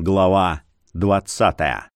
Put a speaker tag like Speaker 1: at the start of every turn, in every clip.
Speaker 1: Глава двадцатая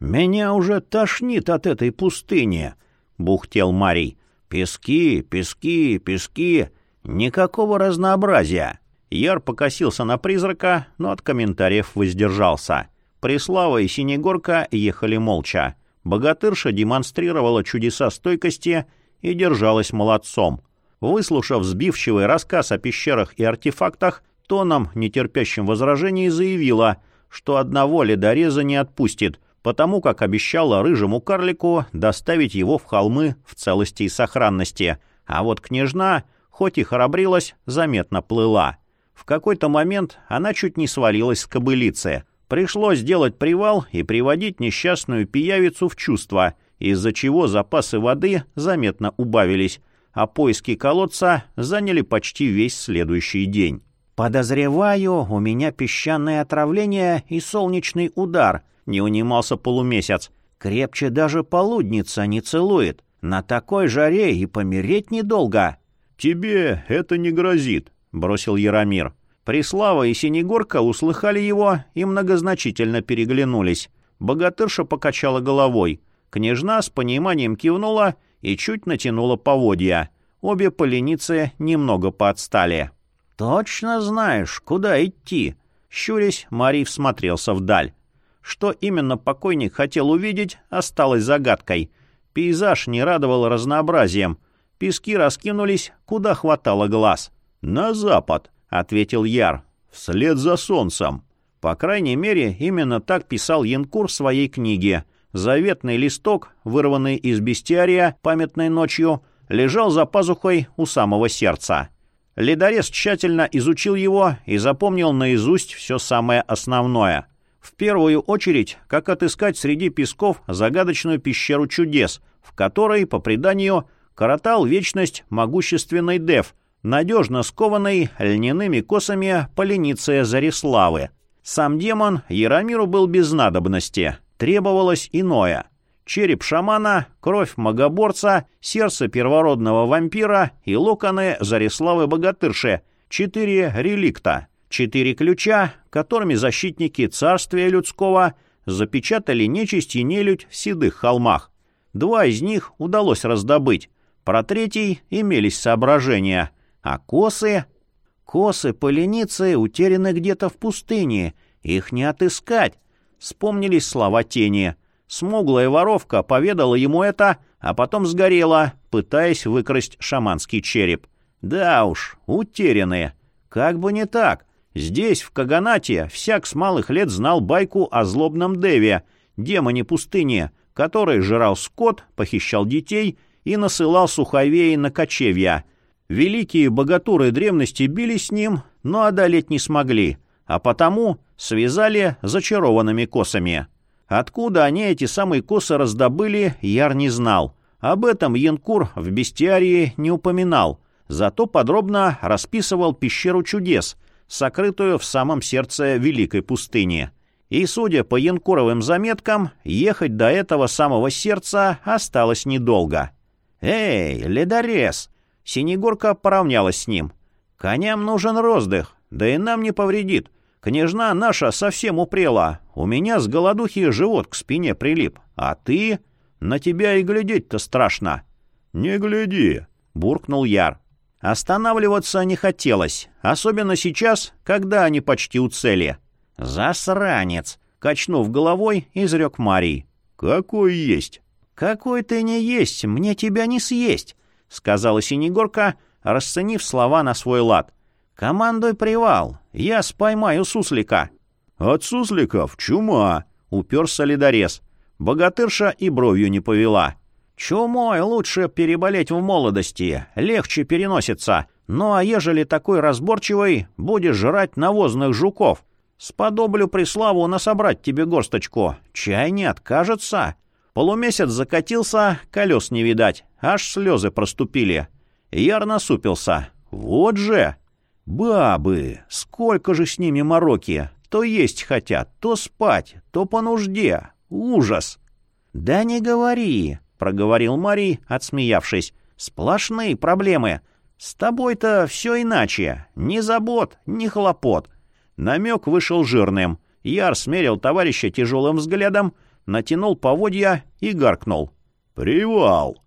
Speaker 1: «Меня уже тошнит от этой пустыни», — бухтел Марий. «Пески, пески, пески. Никакого разнообразия». Яр покосился на призрака, но от комментариев воздержался. Преслава и Синегорка ехали молча. Богатырша демонстрировала чудеса стойкости и держалась молодцом. Выслушав сбивчивый рассказ о пещерах и артефактах, тоном, нетерпящим возражений, заявила, что одного ледореза не отпустит, потому как обещала рыжему карлику доставить его в холмы в целости и сохранности. А вот княжна, хоть и храбрилась, заметно плыла. В какой-то момент она чуть не свалилась с кобылицы. Пришлось сделать привал и приводить несчастную пиявицу в чувство, из-за чего запасы воды заметно убавились, а поиски колодца заняли почти весь следующий день. «Подозреваю, у меня песчаное отравление и солнечный удар», — не унимался полумесяц. «Крепче даже полудница не целует. На такой жаре и помереть недолго».
Speaker 2: «Тебе это не грозит», — бросил Яромир.
Speaker 1: Прислава и Синегорка услыхали его и многозначительно переглянулись. Богатырша покачала головой. Княжна с пониманием кивнула и чуть натянула поводья. Обе поленицы немного поотстали. «Точно знаешь, куда идти?» Щурясь, Марий всмотрелся вдаль. Что именно покойник хотел увидеть, осталось загадкой. Пейзаж не радовал разнообразием. Пески раскинулись, куда хватало глаз.
Speaker 2: «На запад», —
Speaker 1: ответил Яр.
Speaker 2: «Вслед за солнцем».
Speaker 1: По крайней мере, именно так писал Янкур в своей книге. Заветный листок, вырванный из бестиария памятной ночью, лежал за пазухой у самого сердца. Ледорез тщательно изучил его и запомнил наизусть все самое основное. В первую очередь, как отыскать среди песков загадочную пещеру чудес, в которой, по преданию, коротал вечность могущественный Дев, надежно скованный льняными косами полениция Зариславы. Сам демон Яромиру был без надобности, требовалось иное — череп шамана, кровь магоборца, сердце первородного вампира и локоны Зариславы Богатырши, четыре реликта, четыре ключа, которыми защитники царствия людского запечатали нечисть и нелюдь в седых холмах. Два из них удалось раздобыть, про третий имелись соображения, а косы... Косы поленицы утеряны где-то в пустыне, их не отыскать. Вспомнились слова тени — Смуглая воровка поведала ему это, а потом сгорела, пытаясь выкрасть шаманский череп. Да уж, утерянные. Как бы не так. Здесь, в Каганате, всяк с малых лет знал байку о злобном Деве, демоне пустыни, который жрал скот, похищал детей и насылал суховеи на кочевья. Великие богатуры древности бились с ним, но одолеть не смогли, а потому связали зачарованными косами. Откуда они эти самые косы раздобыли, Яр не знал. Об этом Янкур в бестиарии не упоминал, зато подробно расписывал пещеру чудес, сокрытую в самом сердце Великой пустыни. И, судя по Янкуровым заметкам, ехать до этого самого сердца осталось недолго. «Эй, ледорез!» Синегорка поравнялась с ним. «Коням нужен роздых, да и нам не повредит. Княжна наша совсем упрела. У меня с голодухи живот к спине прилип. А ты? На тебя и глядеть-то страшно».
Speaker 2: «Не гляди», — буркнул Яр.
Speaker 1: Останавливаться не хотелось, особенно сейчас, когда они почти у цели. «Засранец!» — качнув головой, изрек Марий.
Speaker 2: «Какой есть?»
Speaker 1: «Какой ты не есть, мне тебя не съесть», — сказала Синегорка, расценив слова на свой лад. «Командуй привал, я споймаю суслика».
Speaker 2: «От сусликов чума», —
Speaker 1: уперся ледорез. Богатырша и бровью не повела. «Чумой лучше переболеть в молодости, легче переносится. Ну а ежели такой разборчивый, будешь жрать навозных жуков. Сподоблю приславу насобрать тебе горсточку. Чай не откажется». Полумесяц закатился, колес не видать, аж слезы проступили. Яр насупился. «Вот же!» Бабы, сколько же с ними мороки. То есть хотят, то спать, то по нужде. Ужас. Да не говори, проговорил Марий, отсмеявшись. Сплошные проблемы. С тобой-то все иначе. Ни забот, ни хлопот. Намек вышел жирным. Яр смерил товарища тяжелым взглядом, натянул поводья и гаркнул.
Speaker 2: «Привал!»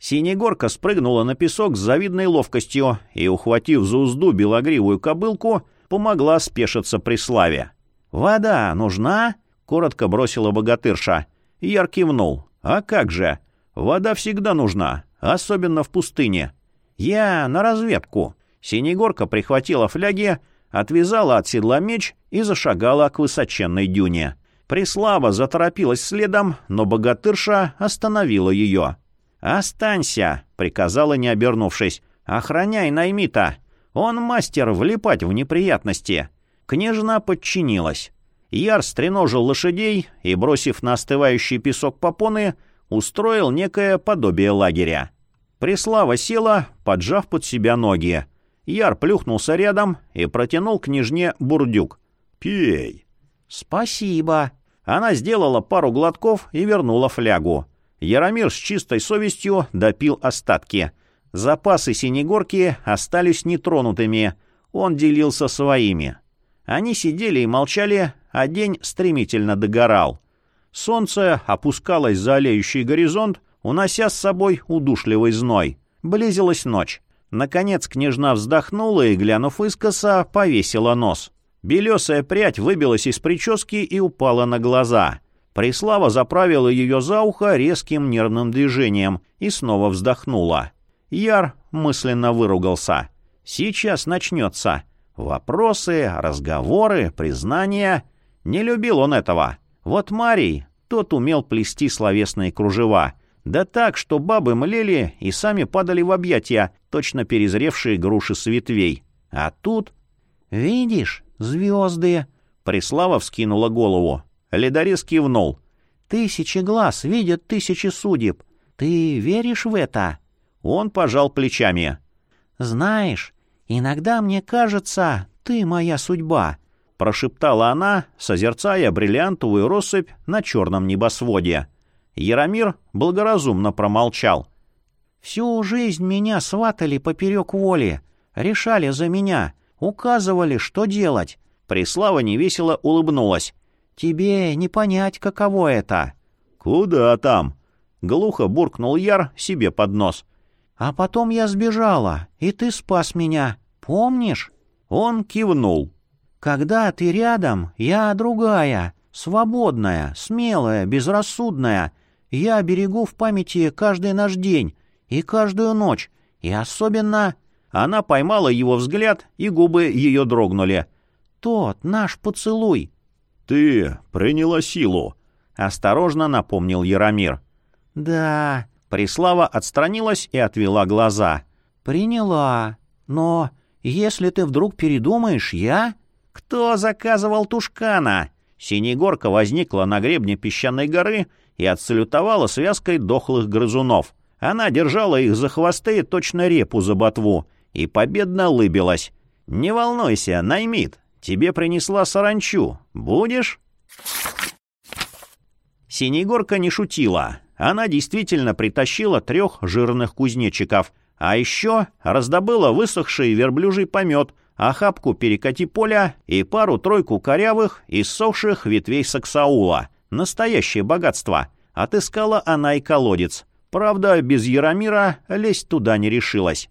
Speaker 1: Синегорка спрыгнула на песок с завидной ловкостью и, ухватив за узду белогривую кобылку, помогла спешиться при славе. «Вода нужна?» — коротко бросила богатырша. Яр кивнул. «А как же? Вода всегда нужна, особенно в пустыне. Я на разведку». Синегорка прихватила фляги, отвязала от седла меч и зашагала к высоченной дюне. Прислава заторопилась следом, но богатырша остановила ее. «Останься», — приказала, не обернувшись. «Охраняй Наймита. Он мастер влипать в неприятности». Княжна подчинилась. Яр стреножил лошадей и, бросив на остывающий песок попоны, устроил некое подобие лагеря. Преслава села, поджав под себя ноги. Яр плюхнулся рядом и протянул княжне бурдюк.
Speaker 2: «Пей».
Speaker 1: «Спасибо». Она сделала пару глотков и вернула флягу. Яромир с чистой совестью допил остатки. Запасы синегорки остались нетронутыми. Он делился своими. Они сидели и молчали, а день стремительно догорал. Солнце опускалось за олеющий горизонт, унося с собой удушливый зной. Близилась ночь. Наконец княжна вздохнула и, глянув искоса, повесила нос. Белесая прядь выбилась из прически и упала на глаза. Преслава заправила ее за ухо резким нервным движением и снова вздохнула. Яр мысленно выругался. «Сейчас начнется. Вопросы, разговоры, признания. Не любил он этого. Вот Марий, тот умел плести словесные кружева. Да так, что бабы млели и сами падали в объятия, точно перезревшие груши с ветвей. А тут... «Видишь, звезды!» Преслава вскинула голову. Ледорез кивнул. «Тысячи глаз видят тысячи судеб. Ты веришь в это?» Он пожал плечами. «Знаешь, иногда мне кажется, ты моя судьба», — прошептала она, созерцая бриллиантовую россыпь на черном небосводе. Яромир благоразумно промолчал. «Всю жизнь меня сватали поперек воли, решали за меня, указывали, что делать». Преслава невесело улыбнулась. «Тебе не понять, каково это».
Speaker 2: «Куда там?»
Speaker 1: — глухо буркнул Яр себе под нос. «А потом я сбежала, и ты спас меня. Помнишь?» Он кивнул. «Когда ты рядом, я другая, свободная, смелая, безрассудная. Я берегу в памяти каждый наш день и каждую ночь, и особенно...» Она поймала его взгляд, и губы ее дрогнули. «Тот наш поцелуй.
Speaker 2: «Ты приняла силу», —
Speaker 1: осторожно напомнил Яромир. «Да». Прислава отстранилась и отвела глаза. «Приняла. Но если ты вдруг передумаешь, я...» «Кто заказывал Тушкана?» Синегорка возникла на гребне песчаной горы и отсалютовала связкой дохлых грызунов. Она держала их за хвосты точно репу за ботву и победно лыбилась. «Не волнуйся, Наймит, Тебе принесла саранчу. Будешь?» Синегорка не шутила. Она действительно притащила трех жирных кузнечиков, а еще раздобыла высохший верблюжий помет, охапку перекати поля и пару-тройку корявых и сохших ветвей саксаула. Настоящее богатство. Отыскала она и колодец. Правда, без Яромира лезть туда не решилась.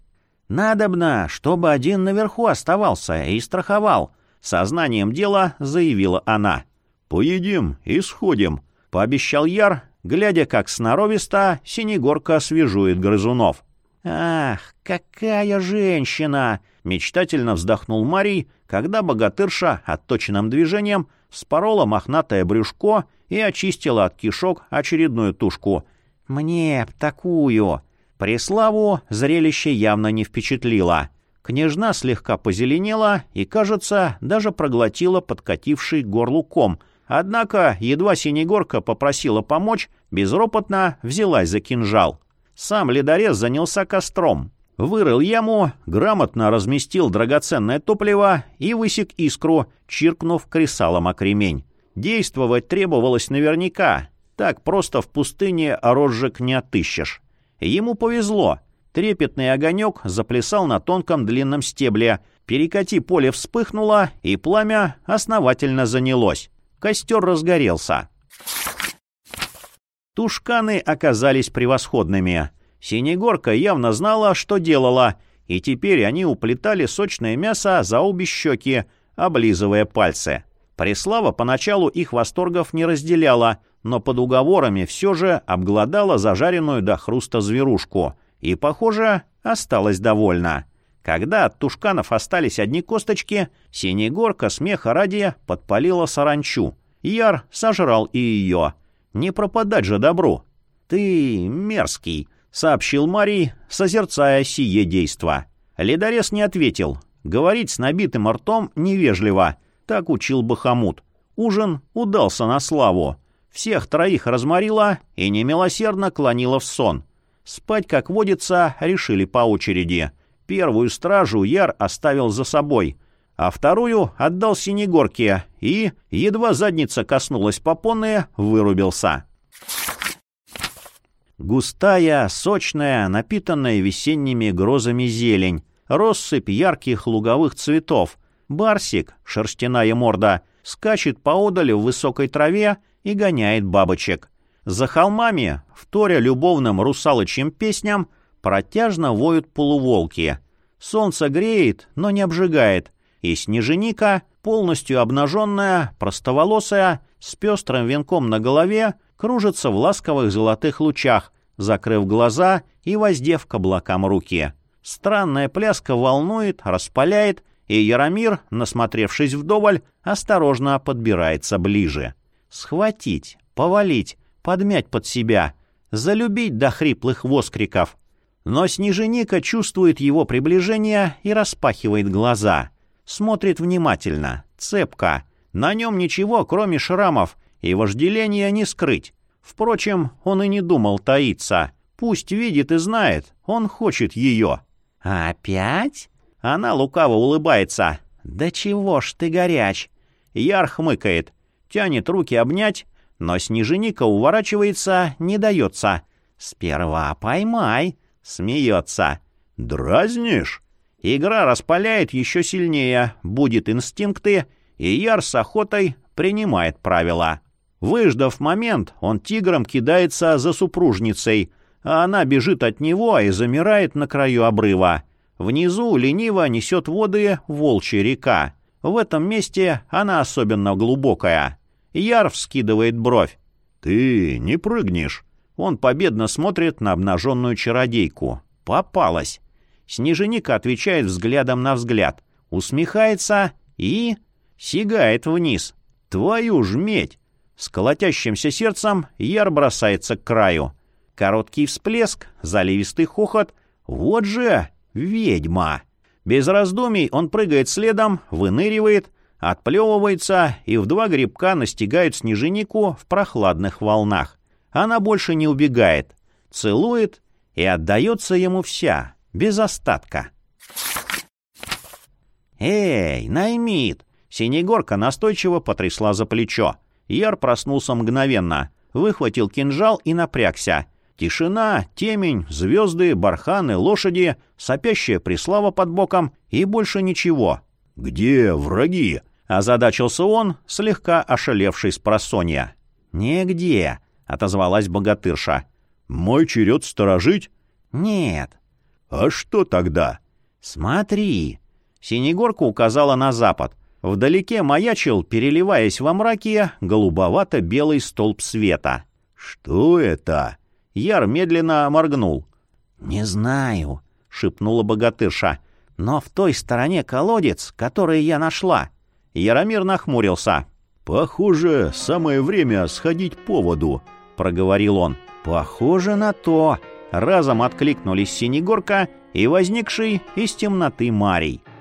Speaker 1: «Надобно, чтобы один наверху оставался и страховал», Сознанием дела заявила она.
Speaker 2: «Поедим и сходим», —
Speaker 1: пообещал Яр, глядя, как сноровисто синегорка освежует грызунов. «Ах, какая женщина!» — мечтательно вздохнул Марий, когда богатырша отточенным движением спорола мохнатое брюшко и очистила от кишок очередную тушку. «Мне б такую!» Преславу зрелище явно не впечатлило. Княжна слегка позеленела и, кажется, даже проглотила подкативший горлу ком. Однако, едва Синегорка попросила помочь, безропотно взялась за кинжал. Сам ледорез занялся костром. Вырыл яму, грамотно разместил драгоценное топливо и высек искру, чиркнув кресалом о кремень. Действовать требовалось наверняка. Так просто в пустыне розжиг не отыщешь. Ему повезло — Трепетный огонек заплясал на тонком длинном стебле, перекати поле вспыхнуло, и пламя основательно занялось. Костер разгорелся. Тушканы оказались превосходными. Синегорка явно знала, что делала, и теперь они уплетали сочное мясо за обе щеки, облизывая пальцы. Преслава поначалу их восторгов не разделяла, но под уговорами все же обглодала зажаренную до хруста зверушку и, похоже, осталась довольна. Когда от тушканов остались одни косточки, Синегорка смеха ради подпалила саранчу. Яр сожрал и ее. Не пропадать же добру. «Ты мерзкий», — сообщил Марий, созерцая сие действо. Ледорез не ответил. Говорить с набитым ртом невежливо. Так учил Бахамут. Ужин удался на славу. Всех троих разморила и немилосердно клонила в сон. Спать, как водится, решили по очереди. Первую стражу Яр оставил за собой, а вторую отдал Синегорке и, едва задница коснулась попонная, вырубился. Густая, сочная, напитанная весенними грозами зелень, россыпь ярких луговых цветов, барсик, шерстяная морда, скачет поодаль в высокой траве и гоняет бабочек. За холмами, вторя любовным русалочьим песням, Протяжно воют полуволки. Солнце греет, но не обжигает. И снеженика, полностью обнаженная, простоволосая, с пестрым венком на голове, кружится в ласковых золотых лучах, закрыв глаза и воздев к облакам руки. Странная пляска волнует, распаляет, и Яромир, насмотревшись вдоволь, осторожно подбирается ближе. Схватить, повалить, подмять под себя, залюбить до хриплых воскриков, но Снеженика чувствует его приближение и распахивает глаза. Смотрит внимательно, цепко. На нем ничего, кроме шрамов, и вожделения не скрыть. Впрочем, он и не думал таиться. Пусть видит и знает, он хочет ее. «Опять?» Она лукаво улыбается. «Да чего ж ты горяч?» Яр хмыкает, тянет руки обнять, но Снеженика уворачивается, не дается. «Сперва поймай», Смеется. «Дразнишь?» Игра распаляет еще сильнее, будет инстинкты, и Яр с охотой принимает правила. Выждав момент, он тигром кидается за супружницей, а она бежит от него и замирает на краю обрыва. Внизу лениво несет воды волчья река. В этом месте она особенно глубокая. Яр вскидывает бровь. «Ты не прыгнешь?» Он победно смотрит на обнаженную чародейку. Попалась. Снеженика отвечает взглядом на взгляд, усмехается и... сигает вниз. Твою ж медь! С колотящимся сердцем Яр бросается к краю. Короткий всплеск, заливистый хохот. Вот же ведьма! Без раздумий он прыгает следом, выныривает, отплевывается и в два грибка настигает снеженику в прохладных волнах. Она больше не убегает, целует и отдается ему вся, без остатка. «Эй, Наймит!» Синегорка настойчиво потрясла за плечо. Яр проснулся мгновенно, выхватил кинжал и напрягся. Тишина, темень, звезды, барханы, лошади, сопящая прислава под боком и больше ничего.
Speaker 2: «Где враги?»
Speaker 1: — озадачился он, слегка ошалевший с просонья. «Нигде», отозвалась богатырша.
Speaker 2: «Мой черед сторожить?»
Speaker 1: «Нет».
Speaker 2: «А что тогда?»
Speaker 1: «Смотри». Синегорка указала на запад. Вдалеке маячил, переливаясь во мраке, голубовато-белый столб света.
Speaker 2: «Что это?»
Speaker 1: Яр медленно моргнул. «Не знаю», — шепнула богатырша. «Но в той стороне колодец, который я нашла». Яромир нахмурился.
Speaker 2: «Похоже, самое время сходить по воду»,
Speaker 1: проговорил он. «Похоже на то!» Разом откликнулись Синегорка и возникший из темноты Марий.